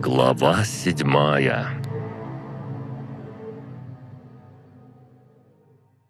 Глава седьмая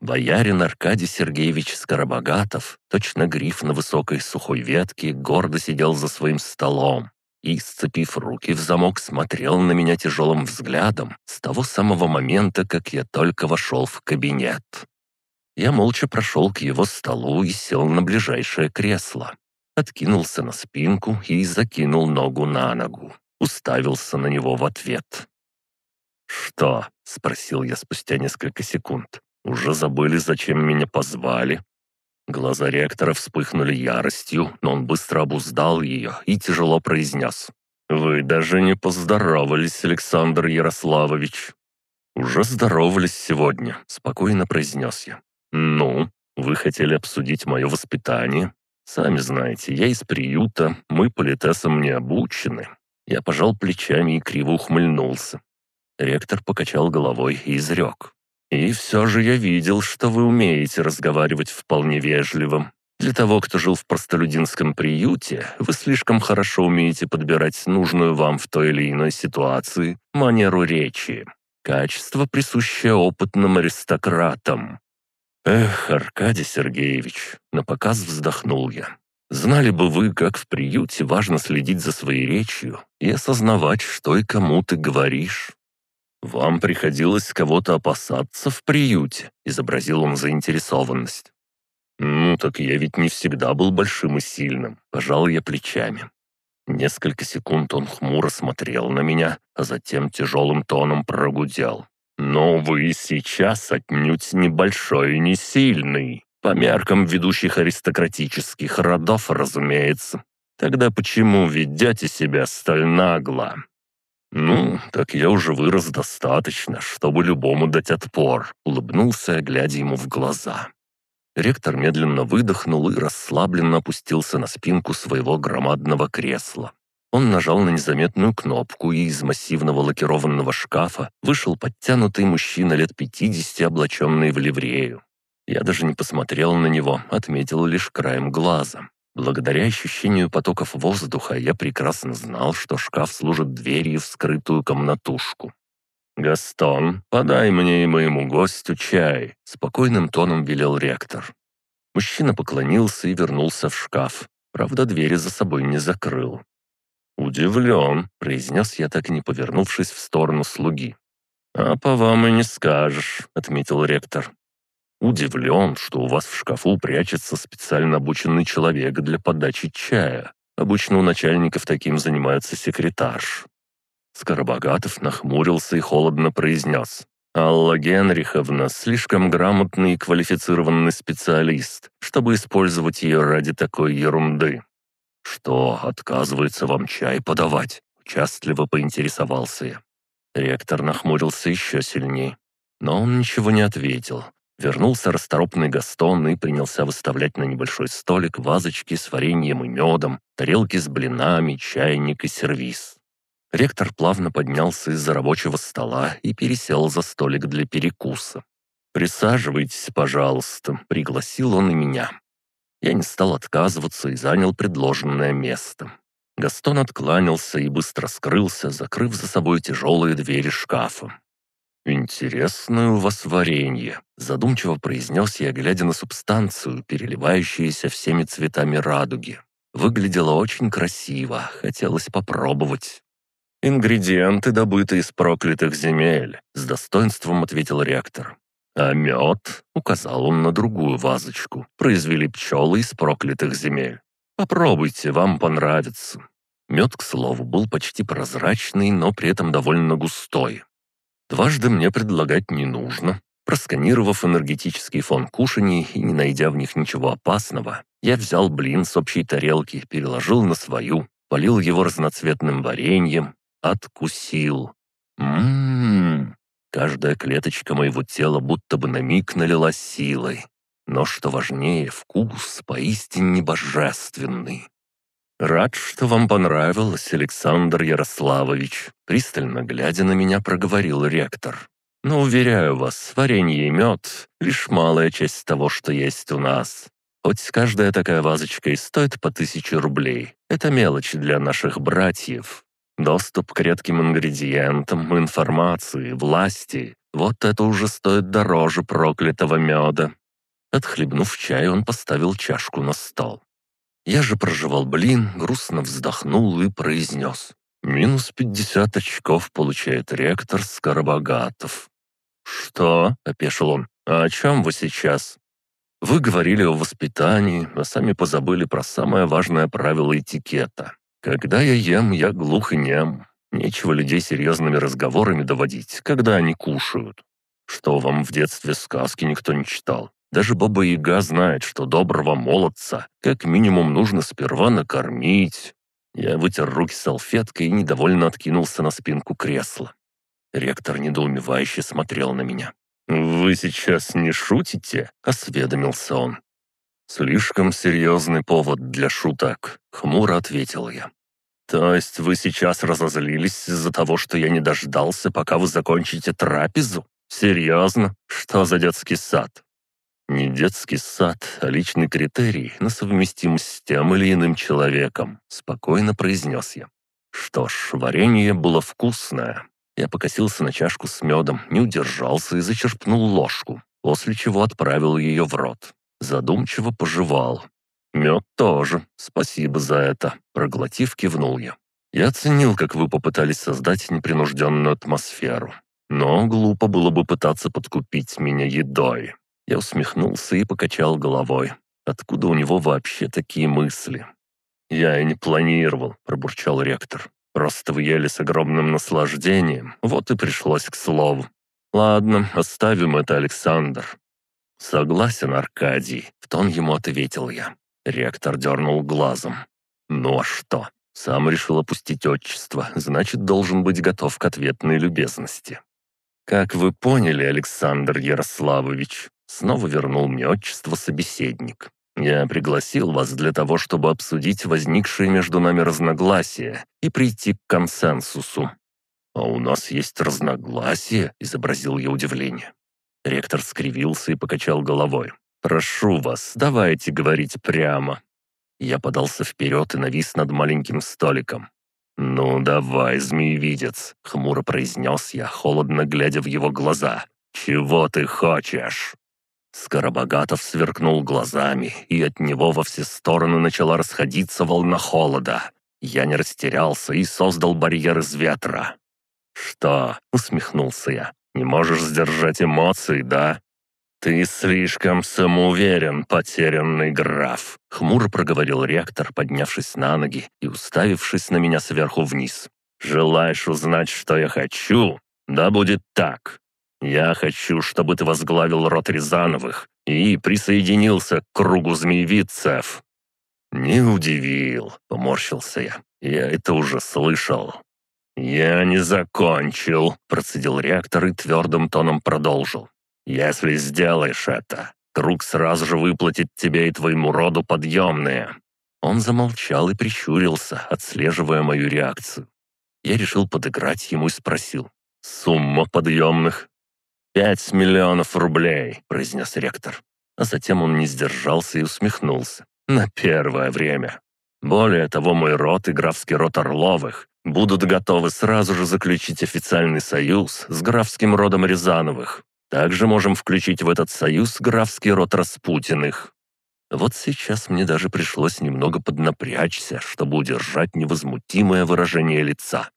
Боярин Аркадий Сергеевич Скоробогатов, точно гриф на высокой сухой ветке, гордо сидел за своим столом и, сцепив руки в замок, смотрел на меня тяжелым взглядом с того самого момента, как я только вошел в кабинет. Я молча прошел к его столу и сел на ближайшее кресло. Откинулся на спинку и закинул ногу на ногу уставился на него в ответ. «Что?» — спросил я спустя несколько секунд. «Уже забыли, зачем меня позвали?» Глаза ректора вспыхнули яростью, но он быстро обуздал ее и тяжело произнес. «Вы даже не поздоровались, Александр Ярославович». «Уже здоровались сегодня», — спокойно произнес я. «Ну, вы хотели обсудить мое воспитание? Сами знаете, я из приюта, мы политесам не обучены. Я пожал плечами и криво ухмыльнулся. Ректор покачал головой и изрек. «И все же я видел, что вы умеете разговаривать вполне вежливым. Для того, кто жил в простолюдинском приюте, вы слишком хорошо умеете подбирать нужную вам в той или иной ситуации манеру речи. Качество, присущее опытным аристократам». «Эх, Аркадий Сергеевич», — напоказ вздохнул я. Знали бы вы, как в приюте важно следить за своей речью и осознавать, что и кому ты говоришь. «Вам приходилось кого-то опасаться в приюте», — изобразил он заинтересованность. «Ну, так я ведь не всегда был большим и сильным», — пожал я плечами. Несколько секунд он хмуро смотрел на меня, а затем тяжелым тоном прогудел. «Но вы сейчас отнюдь небольшой и не сильный. По меркам ведущих аристократических родов, разумеется. Тогда почему ведете себя столь нагло? «Ну, так я уже вырос достаточно, чтобы любому дать отпор», — улыбнулся, глядя ему в глаза. Ректор медленно выдохнул и расслабленно опустился на спинку своего громадного кресла. Он нажал на незаметную кнопку, и из массивного лакированного шкафа вышел подтянутый мужчина лет пятидесяти, облаченный в ливрею. Я даже не посмотрел на него, отметил лишь краем глаза. Благодаря ощущению потоков воздуха я прекрасно знал, что шкаф служит дверью в скрытую комнатушку. «Гастон, подай мне и моему гостю чай», — спокойным тоном велел ректор. Мужчина поклонился и вернулся в шкаф. Правда, двери за собой не закрыл. «Удивлен», — произнес я, так и не повернувшись в сторону слуги. «А по вам и не скажешь», — отметил ректор. Удивлен, что у вас в шкафу прячется специально обученный человек для подачи чая. Обычно у начальников таким занимается секретарш». Скоробогатов нахмурился и холодно произнес. «Алла Генриховна слишком грамотный и квалифицированный специалист, чтобы использовать ее ради такой ерунды». «Что, отказывается вам чай подавать?» — участливо поинтересовался я. Ректор нахмурился еще сильнее, но он ничего не ответил, Вернулся расторопный Гастон и принялся выставлять на небольшой столик вазочки с вареньем и медом, тарелки с блинами, чайник и сервиз. Ректор плавно поднялся из-за рабочего стола и пересел за столик для перекуса. «Присаживайтесь, пожалуйста», — пригласил он и меня. Я не стал отказываться и занял предложенное место. Гастон откланялся и быстро скрылся, закрыв за собой тяжелые двери шкафа. «Интересное у вас варенье», — задумчиво произнес я, глядя на субстанцию, переливающуюся всеми цветами радуги. Выглядело очень красиво, хотелось попробовать. «Ингредиенты, добытые из проклятых земель», — с достоинством ответил ректор. «А мед?» — указал он на другую вазочку. «Произвели пчелы из проклятых земель. Попробуйте, вам понравится». Мед, к слову, был почти прозрачный, но при этом довольно густой. Дважды мне предлагать не нужно. Просканировав энергетический фон кушаний и не найдя в них ничего опасного, я взял блин с общей тарелки, переложил на свою, полил его разноцветным вареньем, откусил. Ммм, каждая клеточка моего тела будто бы на миг налилась силой. Но что важнее, вкус поистине божественный. «Рад, что вам понравилось, Александр Ярославович», пристально глядя на меня, проговорил ректор. «Но, уверяю вас, варенье и мед — лишь малая часть того, что есть у нас. Хоть каждая такая вазочка и стоит по тысяче рублей. Это мелочь для наших братьев. Доступ к редким ингредиентам, информации, власти — вот это уже стоит дороже проклятого меда. Отхлебнув чай, он поставил чашку на стол. Я же прожевал блин, грустно вздохнул и произнес. «Минус пятьдесят очков получает ректор Скоробогатов». «Что?» — опешил он. «А о чем вы сейчас?» «Вы говорили о воспитании, а сами позабыли про самое важное правило этикета. Когда я ем, я глух и нем. Нечего людей серьезными разговорами доводить, когда они кушают. Что вам в детстве сказки никто не читал? Даже Баба Яга знает, что доброго молодца как минимум нужно сперва накормить. Я вытер руки салфеткой и недовольно откинулся на спинку кресла. Ректор недоумевающе смотрел на меня. «Вы сейчас не шутите?» — осведомился он. «Слишком серьезный повод для шуток», — хмуро ответил я. «То есть вы сейчас разозлились из-за того, что я не дождался, пока вы закончите трапезу? Серьезно? Что за детский сад?» Не детский сад, а личный критерий на совместимость с тем или иным человеком», — спокойно произнес я. Что ж, варенье было вкусное. Я покосился на чашку с медом, не удержался и зачерпнул ложку, после чего отправил ее в рот. Задумчиво пожевал. «Мед тоже. Спасибо за это», — проглотив, кивнул я. «Я оценил, как вы попытались создать непринужденную атмосферу. Но глупо было бы пытаться подкупить меня едой. Я усмехнулся и покачал головой. Откуда у него вообще такие мысли? «Я и не планировал», — пробурчал ректор. «Просто вы ели с огромным наслаждением, вот и пришлось к слову. Ладно, оставим это, Александр». «Согласен, Аркадий», — в тон ему ответил я. Ректор дернул глазом. «Ну а что? Сам решил опустить отчество, значит, должен быть готов к ответной любезности». «Как вы поняли, Александр Ярославович, Снова вернул мне отчество собеседник. «Я пригласил вас для того, чтобы обсудить возникшие между нами разногласия и прийти к консенсусу». «А у нас есть разногласия?» — изобразил я удивление. Ректор скривился и покачал головой. «Прошу вас, давайте говорить прямо». Я подался вперед и навис над маленьким столиком. «Ну давай, змеевидец», — хмуро произнес я, холодно глядя в его глаза. «Чего ты хочешь?» Скоробогатов сверкнул глазами, и от него во все стороны начала расходиться волна холода. Я не растерялся и создал барьер из ветра. «Что?» — усмехнулся я. «Не можешь сдержать эмоции, да?» «Ты слишком самоуверен, потерянный граф», — хмуро проговорил ректор, поднявшись на ноги и уставившись на меня сверху вниз. «Желаешь узнать, что я хочу? Да будет так. Я хочу, чтобы ты возглавил род Рязановых и присоединился к кругу змеевицев». «Не удивил», — поморщился я. «Я это уже слышал». «Я не закончил», — процедил реактор и твердым тоном продолжил. «Если сделаешь это, круг сразу же выплатит тебе и твоему роду подъемные». Он замолчал и прищурился, отслеживая мою реакцию. Я решил подыграть ему и спросил. «Сумма подъемных?» «Пять миллионов рублей», — произнес ректор. А затем он не сдержался и усмехнулся. «На первое время. Более того, мой род и графский род Орловых будут готовы сразу же заключить официальный союз с графским родом Рязановых. Также можем включить в этот союз графский род Распутиных. Вот сейчас мне даже пришлось немного поднапрячься, чтобы удержать невозмутимое выражение лица.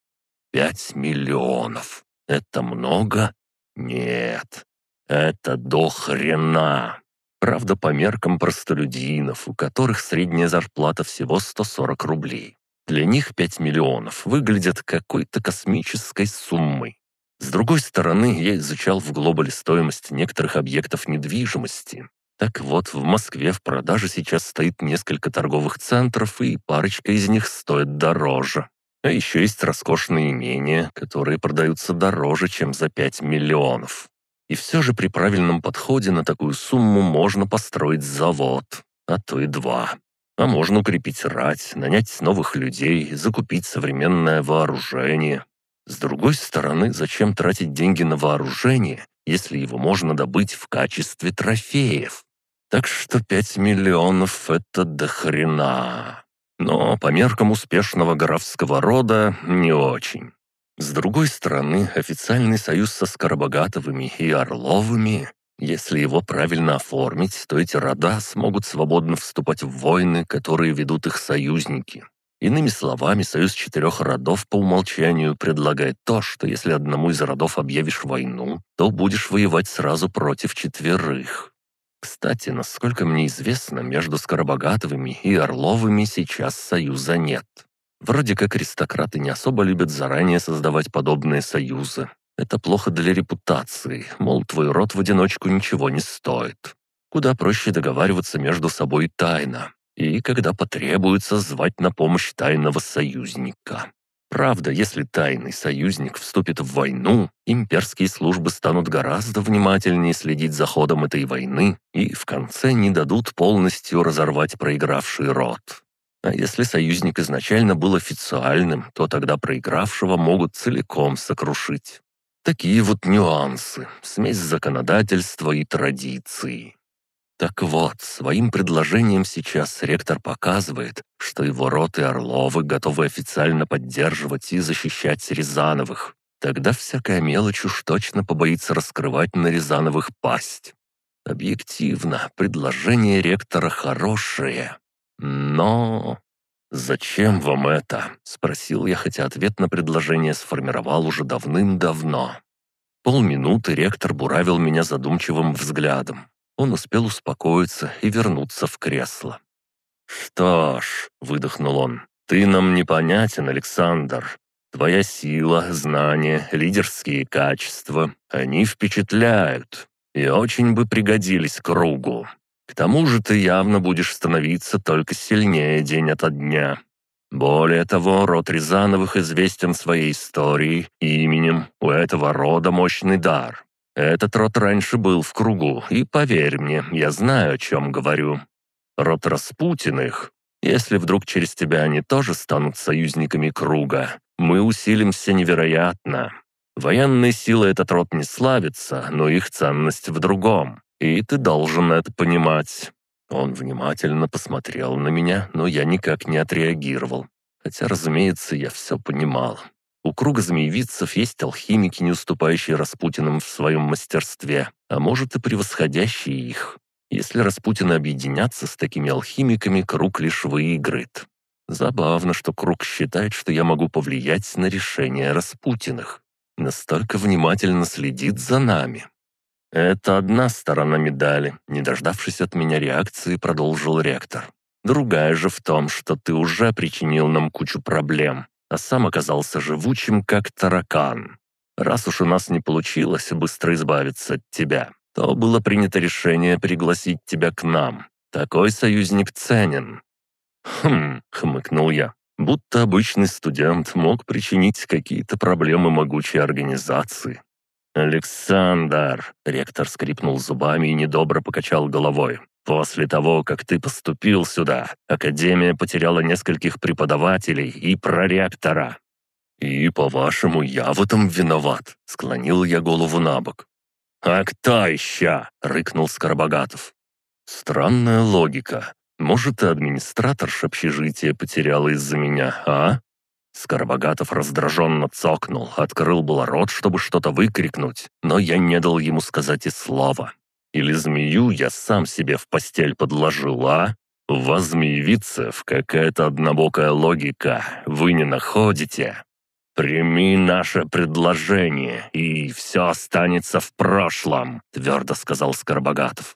Пять миллионов. Это много? Нет, это до хрена. Правда, по меркам простолюдинов, у которых средняя зарплата всего 140 рублей. Для них 5 миллионов выглядят какой-то космической суммой. С другой стороны, я изучал в глобале стоимость некоторых объектов недвижимости. Так вот, в Москве в продаже сейчас стоит несколько торговых центров, и парочка из них стоит дороже. А еще есть роскошные имения, которые продаются дороже, чем за 5 миллионов. И все же при правильном подходе на такую сумму можно построить завод, а то и два. А можно укрепить рать, нанять новых людей, закупить современное вооружение. С другой стороны, зачем тратить деньги на вооружение, если его можно добыть в качестве трофеев? Так что 5 миллионов — это до хрена. Но по меркам успешного графского рода не очень. С другой стороны, официальный союз со Скоробогатовыми и Орловыми, если его правильно оформить, то эти рода смогут свободно вступать в войны, которые ведут их союзники. Иными словами, союз четырех родов по умолчанию предлагает то, что если одному из родов объявишь войну, то будешь воевать сразу против четверых. Кстати, насколько мне известно, между Скоробогатовыми и Орловыми сейчас союза нет. Вроде как аристократы не особо любят заранее создавать подобные союзы. Это плохо для репутации, мол, твой род в одиночку ничего не стоит. Куда проще договариваться между собой тайно. И, когда потребуется, звать на помощь тайного союзника. Правда, если тайный союзник вступит в войну, имперские службы станут гораздо внимательнее следить за ходом этой войны и в конце не дадут полностью разорвать проигравший род. А если союзник изначально был официальным, то тогда проигравшего могут целиком сокрушить. Такие вот нюансы, смесь законодательства и традиций. Так вот, своим предложением сейчас ректор показывает, что его род и Орловы готовы официально поддерживать и защищать Рязановых. Тогда всякая мелочь уж точно побоится раскрывать на Рязановых пасть. Объективно, предложение ректора хорошее. Но... «Зачем вам это?» — спросил я, хотя ответ на предложение сформировал уже давным-давно. Полминуты ректор буравил меня задумчивым взглядом. Он успел успокоиться и вернуться в кресло. «Что ж», — выдохнул он, — «ты нам непонятен, Александр. Твоя сила, знания, лидерские качества, они впечатляют и очень бы пригодились кругу. К тому же ты явно будешь становиться только сильнее день ото дня. Более того, род Рязановых известен своей историей и именем. У этого рода мощный дар. Этот род раньше был в кругу, и поверь мне, я знаю, о чем говорю. Род Распутиных. Если вдруг через тебя они тоже станут союзниками круга, мы усилимся невероятно. Военной силой этот род не славится, но их ценность в другом. И ты должен это понимать». Он внимательно посмотрел на меня, но я никак не отреагировал. Хотя, разумеется, я все понимал. У круга змеевицев есть алхимики, не уступающие Распутинам в своем мастерстве, а может и превосходящие их. Если Распутины объединятся с такими алхимиками, круг лишь выиграет. Забавно, что круг считает, что я могу повлиять на решение Распутиных. Настолько внимательно следит за нами. «Это одна сторона медали», — не дождавшись от меня реакции, продолжил ректор. «Другая же в том, что ты уже причинил нам кучу проблем, а сам оказался живучим, как таракан. Раз уж у нас не получилось быстро избавиться от тебя, то было принято решение пригласить тебя к нам. Такой союзник ценен». «Хм», — хмыкнул я, будто обычный студент мог причинить какие-то проблемы могучей организации. «Александр!» — ректор скрипнул зубами и недобро покачал головой. «После того, как ты поступил сюда, Академия потеряла нескольких преподавателей и проректора». «И, по-вашему, я в этом виноват?» — склонил я голову на бок. «А кто еще?» — рыкнул Скоробогатов. «Странная логика. Может, и администраторша общежития потеряла из-за меня, а?» Скоробогатов раздраженно цокнул, открыл было рот, чтобы что-то выкрикнуть, но я не дал ему сказать и слова. Или змею я сам себе в постель подложил, а? У вас, змеевицев, какая-то однобокая логика, вы не находите? «Прими наше предложение, и все останется в прошлом», — твердо сказал Скоробогатов.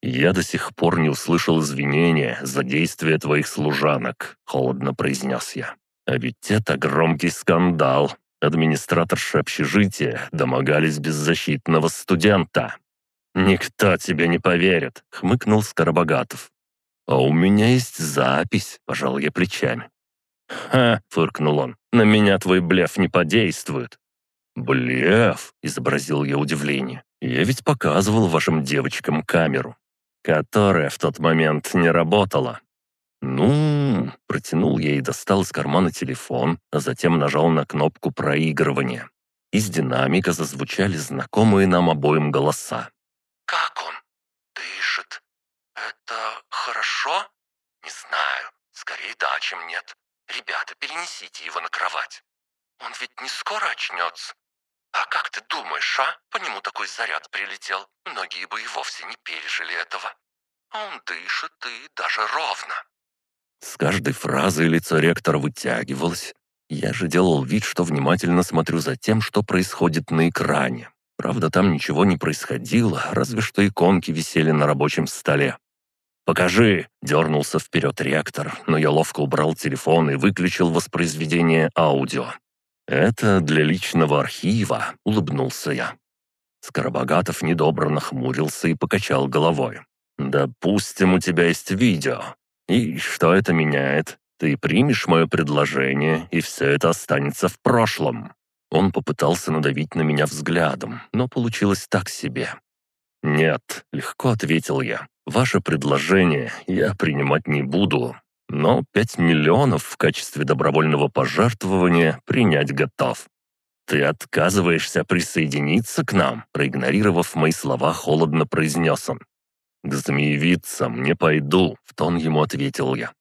«Я до сих пор не услышал извинения за действия твоих служанок», — холодно произнес я. А ведь это громкий скандал. Администраторши общежития домогались беззащитного студента. «Никто тебе не поверит», — хмыкнул Скоробогатов. «А у меня есть запись», — пожал я плечами. «Ха!» — фыркнул он. «На меня твой блеф не подействует». «Блеф?» — изобразил я удивление. «Я ведь показывал вашим девочкам камеру, которая в тот момент не работала. «Ну...» — протянул я и достал из кармана телефон, а затем нажал на кнопку проигрывания. Из динамика зазвучали знакомые нам обоим голоса. «Как он? Дышит? Это хорошо? Не знаю. Скорее да, чем нет. Ребята, перенесите его на кровать. Он ведь не скоро очнется. А как ты думаешь, а? По нему такой заряд прилетел. Многие бы и вовсе не пережили этого. А он дышит и даже ровно. С каждой фразой лицо ректора вытягивалось. Я же делал вид, что внимательно смотрю за тем, что происходит на экране. Правда, там ничего не происходило, разве что иконки висели на рабочем столе. «Покажи!» — дернулся вперед ректор, но я ловко убрал телефон и выключил воспроизведение аудио. «Это для личного архива», — улыбнулся я. Скоробогатов недобро нахмурился и покачал головой. «Допустим, у тебя есть видео. И что это меняет? Ты примешь мое предложение, и все это останется в прошлом». Он попытался надавить на меня взглядом, но получилось так себе. «Нет», — легко ответил я. «Ваше предложение я принимать не буду, но пять миллионов в качестве добровольного пожертвования принять готов». «Ты отказываешься присоединиться к нам?» Проигнорировав мои слова, холодно произнес он. «К змеевицам не пойду», — в тон ему ответил я.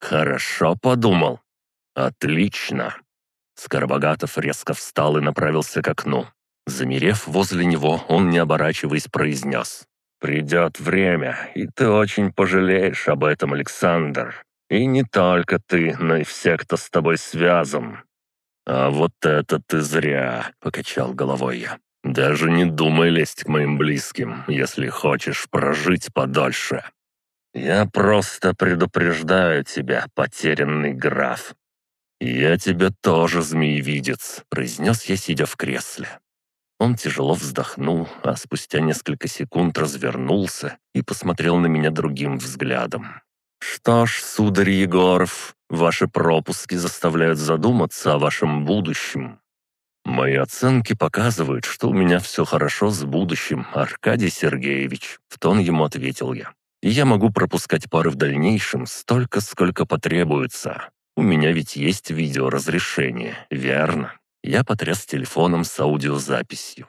«Хорошо подумал». «Отлично». Скоробогатов резко встал и направился к окну. Замерев возле него, он, не оборачиваясь, произнес. «Придет время, и ты очень пожалеешь об этом, Александр. И не только ты, но и все, кто с тобой связан». «А вот это ты зря», — покачал головой я. Даже не думай лезть к моим близким, если хочешь прожить подольше. Я просто предупреждаю тебя, потерянный граф. Я тебя тоже, змеевидец, произнес я, сидя в кресле. Он тяжело вздохнул, а спустя несколько секунд развернулся и посмотрел на меня другим взглядом. «Что ж, сударь Егоров, ваши пропуски заставляют задуматься о вашем будущем. «Мои оценки показывают, что у меня все хорошо с будущим, Аркадий Сергеевич», — в тон ему ответил я. «И я могу пропускать пары в дальнейшем столько, сколько потребуется. У меня ведь есть видеоразрешение, верно?» Я потряс телефоном с аудиозаписью.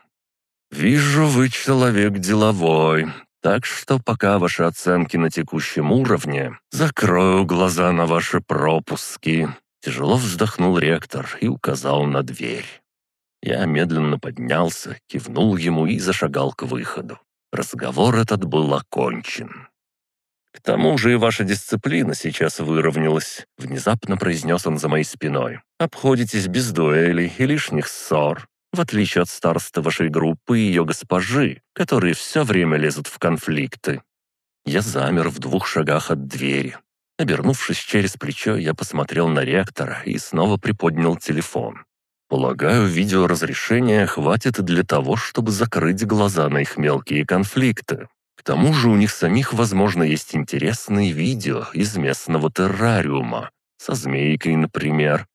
«Вижу, вы человек деловой, так что пока ваши оценки на текущем уровне, закрою глаза на ваши пропуски». Тяжело вздохнул ректор и указал на дверь. Я медленно поднялся, кивнул ему и зашагал к выходу. Разговор этот был окончен. «К тому же и ваша дисциплина сейчас выровнялась», — внезапно произнес он за моей спиной. «Обходитесь без дуэлей и лишних ссор, в отличие от староста вашей группы и ее госпожи, которые все время лезут в конфликты». Я замер в двух шагах от двери. Обернувшись через плечо, я посмотрел на ректора и снова приподнял телефон. Полагаю, видеоразрешения хватит для того, чтобы закрыть глаза на их мелкие конфликты. Тому же у них самих, возможно, есть интересные видео из местного террариума. Со змейкой, например.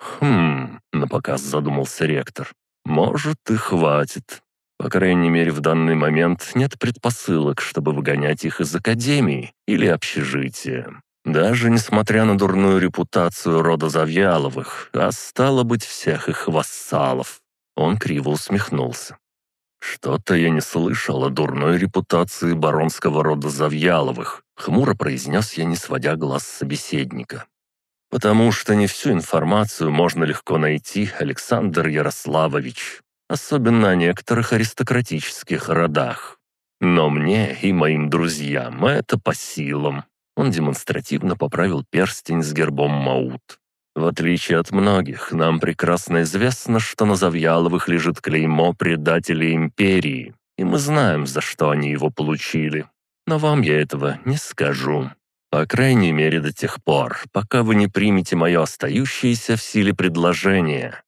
«Хм...» — напоказ задумался ректор. «Может, и хватит. По крайней мере, в данный момент нет предпосылок, чтобы выгонять их из академии или общежития. Даже несмотря на дурную репутацию рода Завьяловых, а стало быть всех их вассалов. Он криво усмехнулся. «Что-то я не слышал о дурной репутации баронского рода Завьяловых», хмуро произнес я, не сводя глаз собеседника. «Потому что не всю информацию можно легко найти, Александр Ярославович, особенно о некоторых аристократических родах. Но мне и моим друзьям это по силам. Он демонстративно поправил перстень с гербом Маут. В отличие от многих, нам прекрасно известно, что на Завьяловых лежит клеймо предателей империи, и мы знаем, за что они его получили. Но вам я этого не скажу. По крайней мере, до тех пор, пока вы не примете мое остающееся в силе предложение.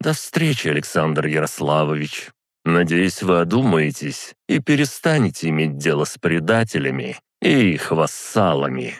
До встречи, Александр Ярославович. Надеюсь, вы одумаетесь и перестанете иметь дело с предателями и их вассалами.